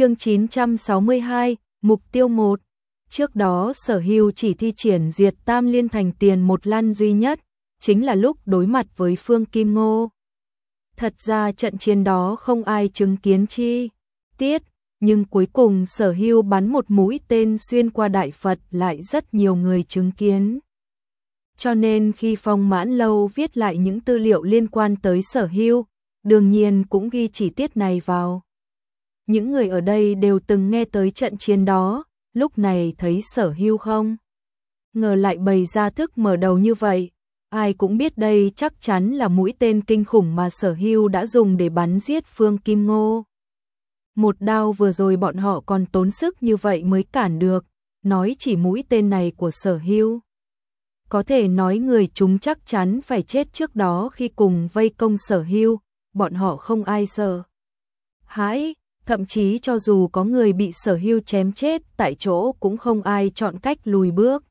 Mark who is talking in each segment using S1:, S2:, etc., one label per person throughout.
S1: chương 962, mục tiêu 1. Trước đó sở hưu chỉ thi triển diệt tam liên thành tiền một lan duy nhất, chính là lúc đối mặt với Phương Kim Ngô. Thật ra trận chiến đó không ai chứng kiến chi tiết, nhưng cuối cùng sở hưu bắn một mũi tên xuyên qua đại Phật lại rất nhiều người chứng kiến. Cho nên khi Phong Mãn Lâu viết lại những tư liệu liên quan tới sở hưu, đương nhiên cũng ghi chi tiết này vào. Những người ở đây đều từng nghe tới trận chiến đó, lúc này thấy sở hưu không? Ngờ lại bày ra thức mở đầu như vậy, ai cũng biết đây chắc chắn là mũi tên kinh khủng mà sở hưu đã dùng để bắn giết Phương Kim Ngô. Một đao vừa rồi bọn họ còn tốn sức như vậy mới cản được, nói chỉ mũi tên này của sở hưu. Có thể nói người chúng chắc chắn phải chết trước đó khi cùng vây công sở hưu, bọn họ không ai sợ. Hãi, thậm chí cho dù có người bị sở hưu chém chết tại chỗ cũng không ai chọn cách lùi bước.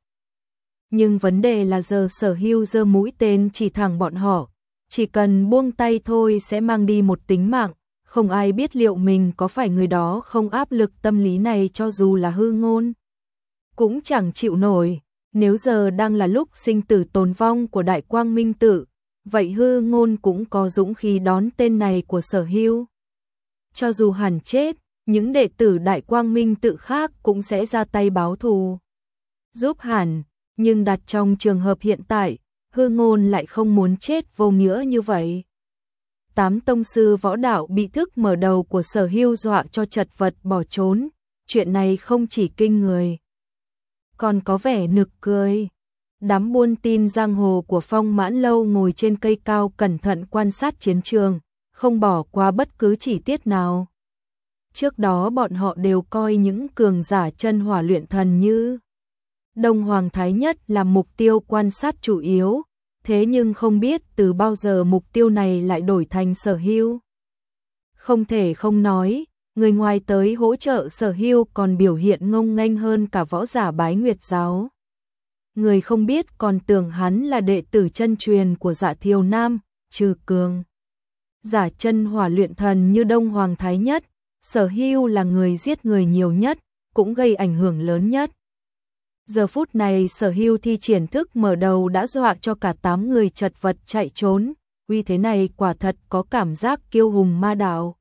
S1: Nhưng vấn đề là giờ sở hưu giơ mũi tên chỉ thẳng bọn họ, chỉ cần buông tay thôi sẽ mang đi một tính mạng, không ai biết liệu mình có phải người đó không áp lực tâm lý này cho dù là hư ngôn. Cũng chẳng chịu nổi, nếu giờ đang là lúc sinh tử tồn vong của đại quang minh tử, vậy hư ngôn cũng có dũng khí đón tên này của sở hưu. Cho dù Hàn chết, những đệ tử đại quang minh tự khác cũng sẽ ra tay báo thù. Giúp Hàn. nhưng đặt trong trường hợp hiện tại, hư ngôn lại không muốn chết vô nghĩa như vậy. Tám tông sư võ đạo bị thức mở đầu của sở hưu dọa cho chật vật bỏ trốn, chuyện này không chỉ kinh người. Còn có vẻ nực cười. Đám buôn tin giang hồ của phong mãn lâu ngồi trên cây cao cẩn thận quan sát chiến trường, không bỏ qua bất cứ chi tiết nào. Trước đó bọn họ đều coi những cường giả chân hỏa luyện thần như Đông Hoàng Thái Nhất là mục tiêu quan sát chủ yếu, thế nhưng không biết từ bao giờ mục tiêu này lại đổi thành sở hữu. Không thể không nói, người ngoài tới hỗ trợ sở hữu còn biểu hiện ngông nghênh hơn cả võ giả bái nguyệt giáo. Người không biết còn tưởng hắn là đệ tử chân truyền của dạ thiều nam, trừ cường. Giả chân hỏa luyện thần như Đông Hoàng Thái Nhất, sở hưu là người giết người nhiều nhất, cũng gây ảnh hưởng lớn nhất. Giờ phút này sở hưu thi triển thức mở đầu đã dọa cho cả 8 người chật vật chạy trốn, uy thế này quả thật có cảm giác kiêu hùng ma đạo.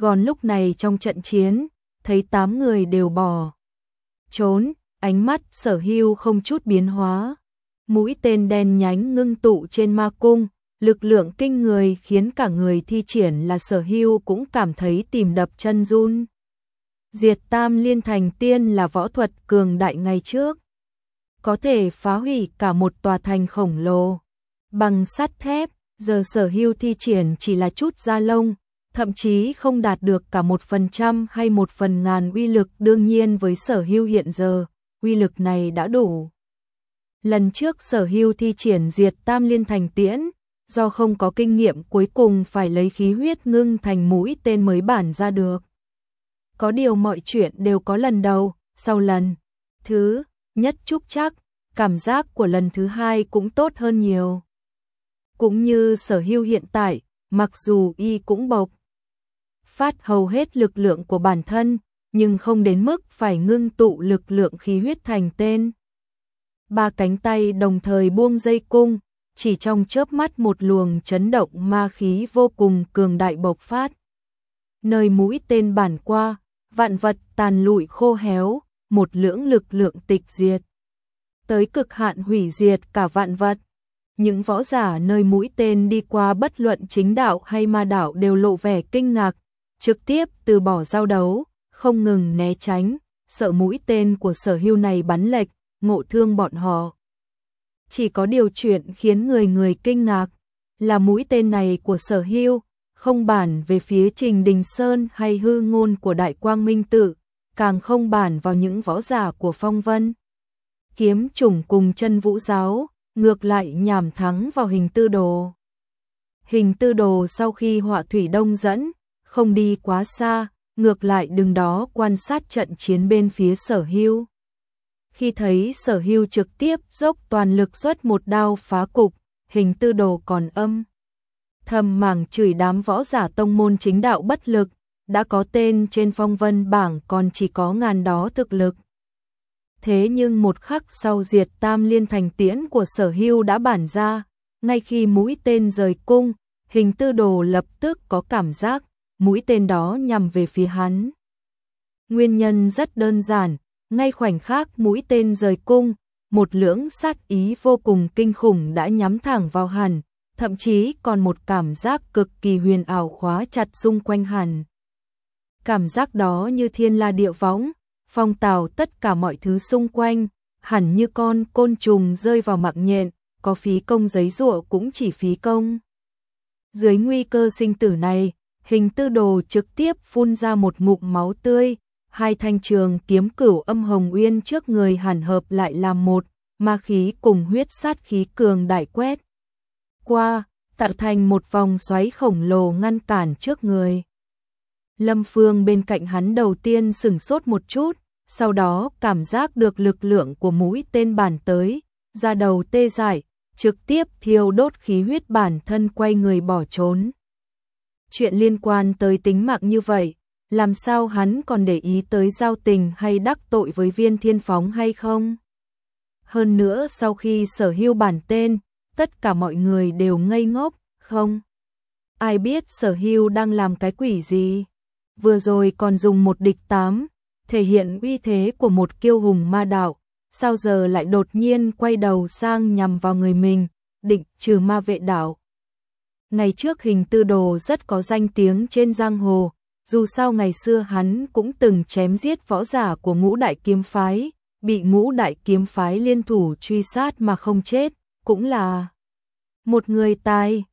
S1: Còn lúc này trong trận chiến, thấy 8 người đều bỏ. Trốn, ánh mắt sở hưu không chút biến hóa. Mũi tên đen nhánh ngưng tụ trên ma cung, lực lượng kinh người khiến cả người thi triển là sở hưu cũng cảm thấy tìm đập chân run. Diệt tam liên thành tiên là võ thuật cường đại ngày trước. Có thể phá hủy cả một tòa thành khổng lồ. Bằng sắt thép, giờ sở hưu thi triển chỉ là chút da lông, thậm chí không đạt được cả một phần trăm hay một phần ngàn uy lực đương nhiên với sở hưu hiện giờ, uy lực này đã đủ. Lần trước sở hưu thi triển diệt tam liên thành tiễn, do không có kinh nghiệm cuối cùng phải lấy khí huyết ngưng thành mũi tên mới bản ra được có điều mọi chuyện đều có lần đầu, sau lần thứ nhất chúc chắc, cảm giác của lần thứ hai cũng tốt hơn nhiều. Cũng như sở hưu hiện tại, mặc dù y cũng bộc phát hầu hết lực lượng của bản thân, nhưng không đến mức phải ngưng tụ lực lượng khí huyết thành tên. Ba cánh tay đồng thời buông dây cung, chỉ trong chớp mắt một luồng chấn động ma khí vô cùng cường đại bộc phát. Nơi mũi tên bản qua, vạn vật tàn lụi khô héo, một lưỡng lực lượng tịch diệt. Tới cực hạn hủy diệt cả vạn vật. Những võ giả nơi mũi tên đi qua bất luận chính đạo hay ma đạo đều lộ vẻ kinh ngạc, trực tiếp từ bỏ giao đấu, không ngừng né tránh, sợ mũi tên của sở hưu này bắn lệch, ngộ thương bọn họ. Chỉ có điều chuyện khiến người người kinh ngạc là mũi tên này của sở hưu không bản về phía Trình Đình Sơn hay hư ngôn của Đại Quang Minh Tự, càng không bản vào những võ giả của Phong Vân. Kiếm trùng cùng chân vũ giáo, ngược lại nhảm thắng vào hình tư đồ. Hình tư đồ sau khi họa thủy đông dẫn, không đi quá xa, ngược lại đừng đó quan sát trận chiến bên phía sở hưu. Khi thấy sở hưu trực tiếp dốc toàn lực xuất một đao phá cục, hình tư đồ còn âm thầm mảng chửi đám võ giả tông môn chính đạo bất lực, đã có tên trên phong vân bảng còn chỉ có ngàn đó thực lực. Thế nhưng một khắc sau diệt tam liên thành tiễn của sở hưu đã bản ra, ngay khi mũi tên rời cung, hình tư đồ lập tức có cảm giác mũi tên đó nhằm về phía hắn. Nguyên nhân rất đơn giản, ngay khoảnh khắc mũi tên rời cung, một lưỡng sát ý vô cùng kinh khủng đã nhắm thẳng vào hàn. thậm chí còn một cảm giác cực kỳ huyền ảo khóa chặt xung quanh hàn. Cảm giác đó như thiên la địa võng, phong tào tất cả mọi thứ xung quanh, hẳn như con côn trùng rơi vào mạng nhện, có phí công giấy rụa cũng chỉ phí công. Dưới nguy cơ sinh tử này, hình tư đồ trực tiếp phun ra một ngụm máu tươi, hai thanh trường kiếm cửu âm hồng uyên trước người hẳn hợp lại làm một, ma khí cùng huyết sát khí cường đại quét. Qua, tạo thành một vòng xoáy khổng lồ ngăn cản trước người. Lâm Phương bên cạnh hắn đầu tiên sửng sốt một chút, sau đó cảm giác được lực lượng của mũi tên bản tới, ra đầu tê dại, trực tiếp thiêu đốt khí huyết bản thân quay người bỏ trốn. Chuyện liên quan tới tính mạng như vậy, làm sao hắn còn để ý tới giao tình hay đắc tội với viên thiên phóng hay không? Hơn nữa sau khi sở hưu bản tên, tất cả mọi người đều ngây ngốc, không? Ai biết sở hưu đang làm cái quỷ gì? Vừa rồi còn dùng một địch tám, thể hiện uy thế của một kiêu hùng ma đạo, sao giờ lại đột nhiên quay đầu sang nhằm vào người mình, định trừ ma vệ đạo. Ngày trước hình tư đồ rất có danh tiếng trên giang hồ, dù sao ngày xưa hắn cũng từng chém giết võ giả của ngũ đại kiếm phái, bị ngũ đại kiếm phái liên thủ truy sát mà không chết, cũng là một người tài.